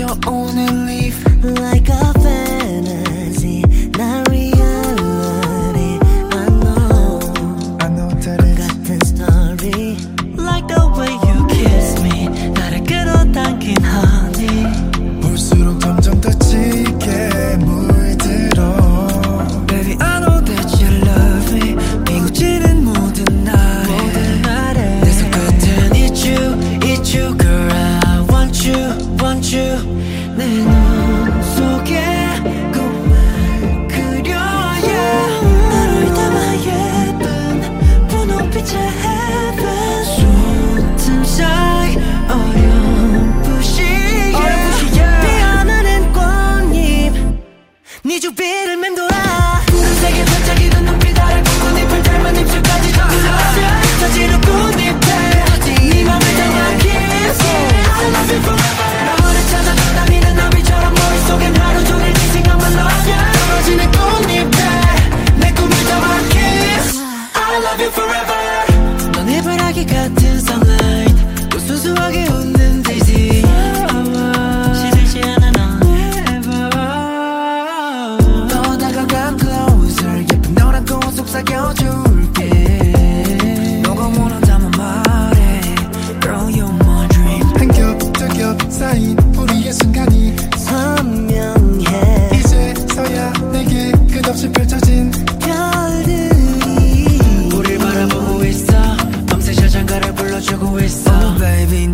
you're only leaf like a feather. like got always so. Oh baby,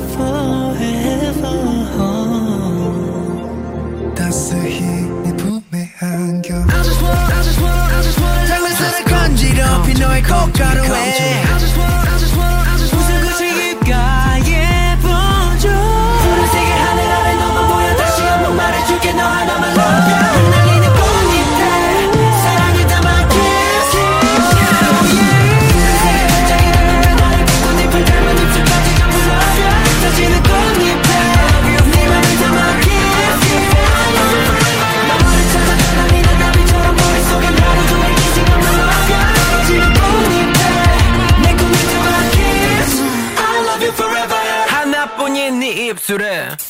beautiful Ni Jenny Epsure!